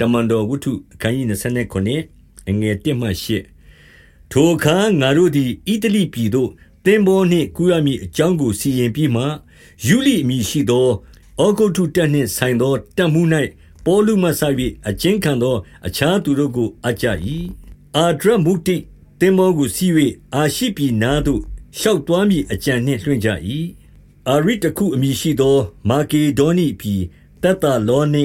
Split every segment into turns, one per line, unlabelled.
တမန်တော်ဝတ္ထုအခန်းကြီး29အငယ်1မှ8ထိုအခါငါတို့သည်ဣတလိပြည်သို့သင်္ဘောနှင့်ကူးရမည်အကြောင်းကိုစီရင်ပြီးမှယူလိအမည်ရှိသောဩဂုတ်ထုတက်နှင့်ဆိုင်သောတပ်မှု၌ပေါလုမှဆ၍အကျဉ်းခံသော အခြားသူတို့ကိုအကြ၏အာဒရမုတိသင်္ဘောကိုစီး၍အာရှိပြည်နားသို့ရှောက်သွားမည်အကြံနှင့်လွှင့်ကြ၏အာရိတခုအမည်ရှိသော မာကေဒေါနိပြည်တတလောနိ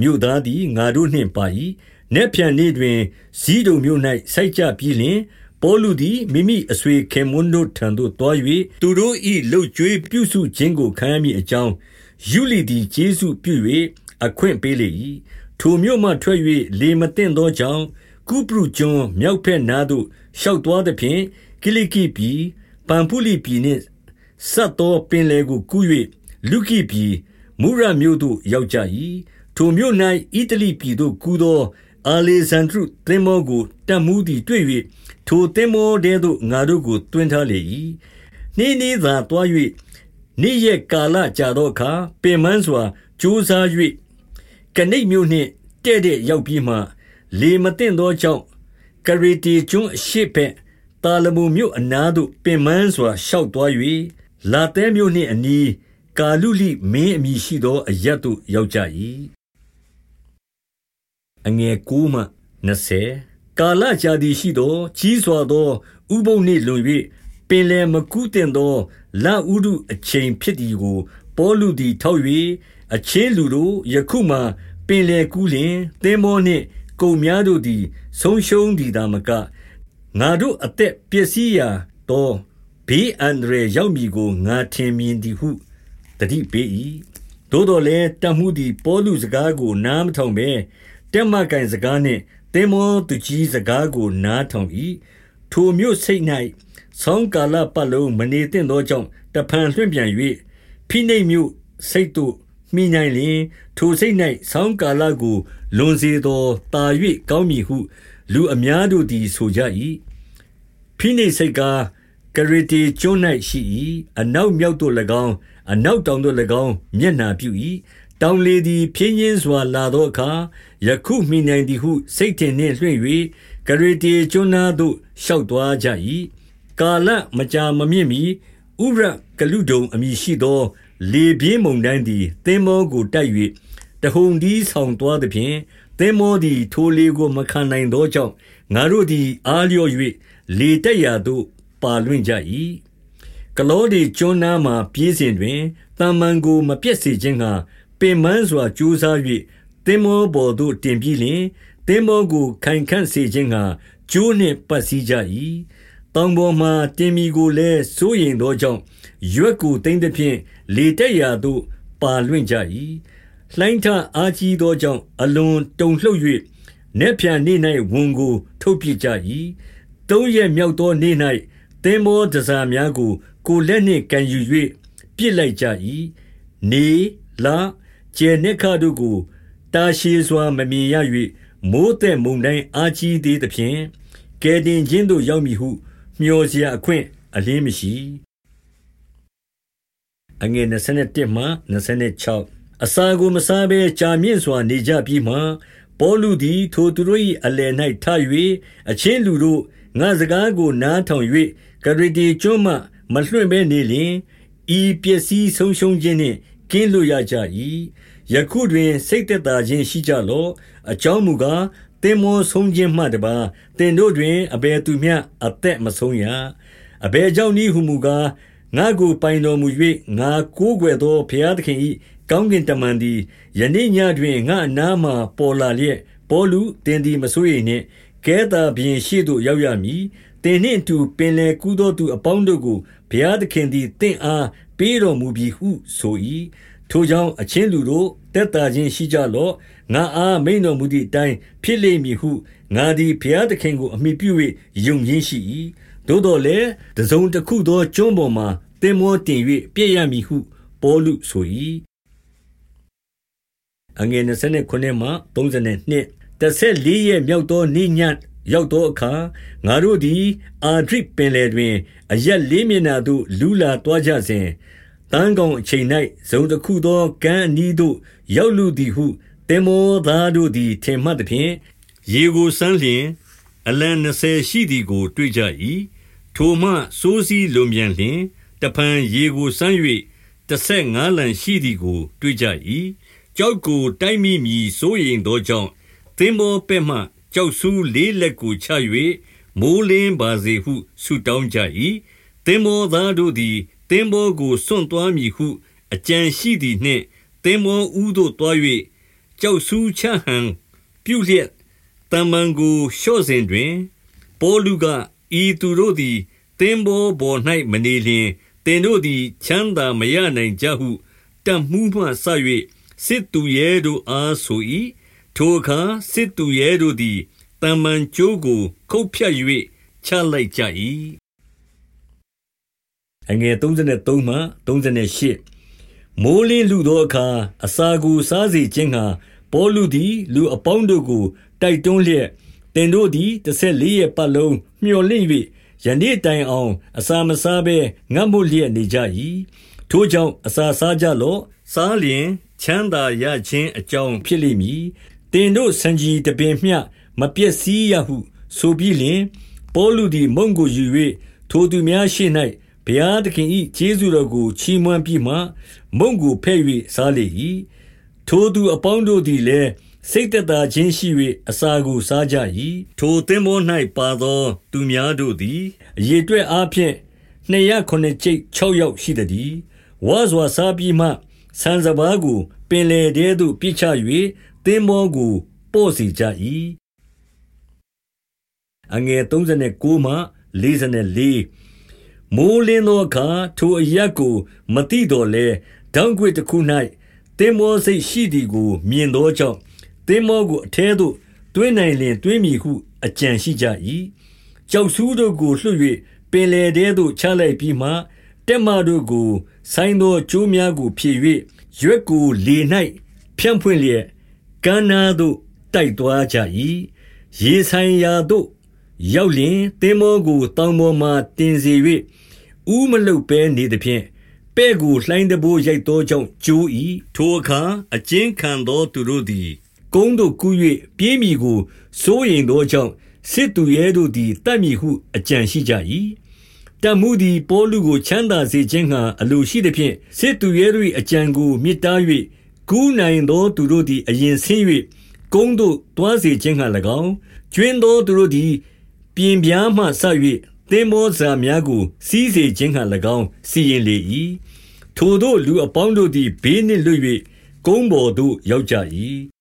မြို့သားသည်ငါတို့နှင့်ပါ၏။နက်ဖြန်နေ့တွင်ဇီးတုံမြို့၌စိုက်ကြပြီးလျှင်ပေါလုသည်မိမိအဆွေခင်မွန်းတို့ထံသို့သွား၍သူတို့၏လှုပ်ကြွေးပြုစုခြင်းကိုခံရမည်အကြောင်းယူလီသည်ကျေးဇူးပြု၍အခွင့်ပေးလေ၏။ထိုမြို့မှထွက်၍လေမသင့်သောကြောင့်ကုပရုကျွန်းမြောက်ဖက်နားသို့ရှောက်သွားသည်ဖြင့်ကိလိကိပြည်ပန်ဖုလိပြည်နှင့်ဆက်သောပင်လေကိုကူး၍လူကိပြည်မုရမြို့သို့ရောက်ကြ၏ ထိုမြို့၌ဣတလိပြည်သို့ကူးသော အာလေဇန္ဒြသင်္ဘောကို တပ်မှူးသည်တွေ့၍ထိုသင်္ဘောထဲသို့ ငါတို့ကို သွင်းထားလေ၏။နှေးနှေးသာသွား၍နေ့ရက်ကာလကြာသောအခါ ပင်ပန်းစွာ ကြိုးစား၍ကနိဒ်မြို့နှင့် တည့်တည့်ရောက်ပြီးမှ၊လေမသင့်သောကြောင့် ကရေတေကျွန်းအရှေ့ဘက် သာလမုန်မြို့အနားသို့ ပင်ပန်းစွာ ရှောက်သွား၍လာသဲမြို့နှင့်အနီး ကာလုလိမင်းအမည်ရှိသော အရပ်သို့ ရောက်ကြ၏ အငယ်9မှ20ကာလကြာသည်ရှိသောကြီးစွာသောဥပုံနှင့်လွန်၍ပင်လယ်မကူးတင်သောလဥဒုအချိန်ဖြစ်သည်ကို ပေါလုသည်ထောက်၍အချင်းလူတို့ယခုမှပင်လယ်ကူးလျင်သင်္ဘောနှင့်ကုံများတို့သည် ဆုံးရှုံးသည်သာမကငါတို့အသက်ပျက်စီးရာသောဘေးအန္တရာယ်ရောက်မည်ကိုငါထင်မြင်သည်ဟုတတိပေး၏သို့တော်လည်းတမှုသည် ပေါလုစကားကိုနားမထောင်ဘဲ တက်မကန်စကားနှင့်သင်္ဘောသူကြီးစကားကိုနားထောင်၏ထိုမြို့စိတ်၌ဆောင်းကာလပတ်လုံးမနေသင့်သောကြောင့်တဖန်လွင့်ပြန်၍ဖိနှိတ်မြို့စိတ်သို့မိနိုင်လျင်ထိုစိတ်၌ဆောင်းကာလကိုလွန်စေသောတာ၍ကောင်းမည်ဟု လူအများတို့သည်ဆိုကြ၏ဖိနှိတ်စိတ်ကားကရတေကျွန်း၌ရှိ၏အနောက်မြောက်သို့၎င်းအနောက်တောင်သို့၎င်းမျက်နှာပြု၏ တောင်လေသည် ဖြင်းချင်းစွာလာသောအခါ ယခုမိနိုင်သည်ဟု စိတ်ထင်နှင့်လွှင့်၍ကရေတီကျွန်းသားသို့ ရှောက်သွားကြ၏ကာလမကြာမမြင့်မီဥရကလုဒုံအမည်ရှိသော လေပြင်းမုန်တိုင်းသည် သင်္ဘောကိုတိုက်၍တဟုန်ဒီဆောင်သွားသည်ဖြင့် သင်္ဘောသည် ထိုလေကို မခံနိုင်သောကြောင့် ငါတို့သည် အားလျော့၍လေတက်ရာသို့ ပါလွင့်ကြ၏ကလောဒီကျွန်းနားမှပြေးစဉ်တွင်တမန်ကို မပြတ်စေခြင်းငှာ ပင်မန်းစွာကြိုးစား၍သင်္ဘောပေါ်သို့တင်ပြီးလျှင်သင်္ဘောကိုခိုင်ခန့်စေခြင်းငှာကျိုးနှင့်ပတ်စည်းကြ၏တောင်ပေါ်မှတင်မီကိုလည်းစိုးရိမ်သောကြောင့်ရွက်ကိုတင်းသည်ဖြင့်လေတက်ရာသို့ပါလွင့်ကြ၏လှိုင်းထအားကြီးသောကြောင့်အလွန်တုန်လှုပ်၍နေပြန်နေ၌ဝန်ကိုထုတ်ပြကြ၏သုံးရက်မြောက်သောနေ့၌သင်္ဘောတစားများကိုကိုလက်နှင့်ကန်ယူ၍ပြစ်လိုက်ကြ၏နေလ ကျဲနှက်ခတို့ကို တာရှည်စွာ မမြင်ရ၍မိုးတဲ့မုန်တိုင်းအာကြီးသေးသဖြင့်ကဲတင်ချင်းတို့ ရောက်မည်ဟုမျှော်စရာအခွင့် အလင်းမရှိအငယ်27မှ26အစာကို မစားဘဲကြာမြင့်စွာ နေကြပြီးမှ ပေါလုသည် ထိုသူတို့၏အလယ်၌ထ၍အချင်းလူတို့ ငါစကားကို နားထောင်၍ကရတီကျွန်းမှ မလွှင့်ဘဲနေလျင် ဤပစ္စည်းဆုံးရှုံးခြင်းနှင့် ကင်းလွတ်ရကြ၏ယခုတွင် စိတ်သက်သာခြင်းရှိကြလော့အကြောင်းမူကားသင်မောဆုံးခြင်းမှတပါသင်တို့တွင်အဘယ်သူမျှအသက်မဆုံးရအဘယ်ကြောင့်နည်းဟုမူကားငါကိုပိုင်တော်မူ၍ငါကိုးကွယ်သောဘုရားသခင်၏ကောင်းကင်တမန်သည်ယနေ့ညတွင်ငါအနားမှပေါ်လာလျက်ပေါလုတင်သည်မဆိုးရိမ်နှင့်ကဲတာပြင်ရှိသို့ရောက်ရမည်တင်နှင့်အတူပင်လေကူးသောသူအပေါင်းတို့ကိုဘုရားသခင်သည်တင့်အား ပေးတော်မူပြီဟုဆို၏ထိုကြောင့်အချင်းလူတို့တက်တာခြင်းရှိကြလော့ငါအားမိန်တော်မူသည့်အတိုင်းဖြစ်လိမ့်မည်ဟုငါသည်ဘုရားသခင်ကိုအမိပြု၍ယုံခြင်းရှိ၏သို့တော်လည်းတစုံတစ်ခုသောကျွန်းပေါ်မှာတင်မောတင်၍ပြည့်ရမည်ဟုပေါလုဆို၏အငယ်29မှ32တစ်ဆက်လေးရဲ့မြောက်သောနေ့ည ရောက်သောအခါငါတို့သည် အာဒရစ်ပင်လယ်တွင် အရက်လေးမျက်နှာသို့ လူလာသွားကြစဉ်တန်းကောင်အချိန်၌ဇုံတစ်ခုသောကမ်းအနီးသို့ ရောက်လူသည်ဟုသင်္ဘောသားတို့သည် ထင်မှတ်သဖြင့်ရေကိုစမ်းလျင် အလံ20ရှိသည်ကို တွေ့ကြ၏ထိုမှစိုးစည်းလွန်ပြန်လျင်တဖန်ရေကိုစမ်း၍15လံရှိသည်ကို တွေ့ကြ၏ကြောက်ကိုတိုက်မိမည်စိုးရိမ်သောကြောင့်သင်္ဘောပဲ့မှ ကြောက်ဆူးလေးလက်ကိုချ၍မိုးလင်းပါစေဟုဆုတောင်းကြ၏သင်္ဘောသားတို့သည်သင်္ဘောကိုစွန့်သွားမည်ဟုအကြံရှိသည်နှင့်သင်္ဘောဦးသို့သွား၍ကြောက်ဆူးချဟံပြုလျက်တမန်ကိုလျှော့စဉ်တွင် ပေါလုကဤသူတို့သည်သင်္ဘောပေါ်၌မနေလျင်သင်တို့သည်ချမ်းသာမရနိုင်ကြဟုတမှုမှဆ၍စစ်သူရဲတို့အားဆို၏ ထိုအခါ စစ်သူရဲတို့သည်တမန်ကျိုးကို ခုတ်ဖြတ်၍ချလိုက်ကြ၏အငယ်33မှ38မိုးလင်းလူသောအခါ အစာကိုစားစေခြင်းဟာပေါလုသည် လူအပေါင်းတို့ကို တိုက်တွန်းလျက်တင်တို့သည်14ရက်ပတ်လုံးမျှော်လင့်၍ယနေ့တိုင်အောင် အစာမစားဘဲ ငတ်မွတ်လျက်နေကြ၏ထိုကြောင့် အစာစားကြလော့ စားလျင် ချမ်းသာရခြင်းအကြောင်း ဖြစ်လိမ့်မည် တင်တို့စံကြီးတပင်မျှမပြည့်စည်ရဟု ဆိုပြီးလျင်ပေါလုသည်မုံကိုယူ၍ထိုသူများရှိ၌ဘုရားသခင်၏ကျေးဇူးတော်ကိုချီးမွမ်းပြီးမှမုံကိုဖဲ့၍စားလေ၏ထိုသူအပေါင်းတို့သည်လည်းစိတ်သက်သာခြင်းရှိ၍အစာကိုစားကြ၏ထိုသင်္ဘော၌ပါသော သူများတို့သည်အရေအတွက်အားဖြင့်209ကျိတ်6ယောက်ရှိသည်ဝါစွာစားပြီးမှဆန်စပါးကိုပင်လေတဲသို့ပြစ်ချ၍ သင်္ဘောကို ပေါ့စီကြ၏အငယ်39မှ44မိုးလင်းသောအခါ ထိုအရက်ကိုမတိတော်လဲဒေါင်းကွေတစ်ခု၌သင်္ဘောစိတ်ရှိသည်ကို မြင်သောကြောင့် သင်္ဘောကို အထဲသို့တွင်းနိုင်လျင်တွင်းမည်ဟု အကြံရှိကြ၏ကြောက်ဆူးတို့ကို လွှတ်၍ပင်လေတဲသို့ ချလိုက်ပြီးမှ တက်မတို့ကို ဆိုင်းသောကျိုးများကို ဖြည့်၍ရွက်ကို လေ၌ဖြန့်ဖွင့်လျက် ကမ်းနားသို့တိုက်သွားကြ၏ရေဆိုင်ရာသို့ရောက်လျင်သင်္ဘောကိုတောင်ပေါ်မှတင်စေ၍ဥမလုတ်ဘဲနေသဖြင့်ပဲ့ကိုလှိုင်းတဘိုးရိုက်သောကြောင့်ကျိုး၏ထိုအခါအကျဉ်ခံသောသူတို့သည်ကုန်းသို့ကူး၍ပြေးမိကိုစိုးရိမ်သောကြောင့်စစ်သူရဲတို့သည်တတ်မိဟုအကြံရှိကြ၏တမှုသည်ပေါလုကိုချမ်းသာစေခြင်းငှာအလိုရှိသည်ဖြင့်စစ်သူရဲတို့၏အကြံကိုမြစ်တား၍ ကူးနိုင်သောသူတို့သည် အရင်ဆင်း၍ကုန်းသို့တွားစေခြင်းငှာ၎င်းကျွင်းသောသူတို့သည်ပြင်ပြားမှဆ၍သင်္ဘောဇာများကို စီးစေခြင်းဟံ၎င်း စီရင်လေ၏ထိုတို့လူအပေါင်းတို့သည် ဘေးနှင့်လွတ်၍ကုန်းပေါ်သို့ ရောက်ကြ၏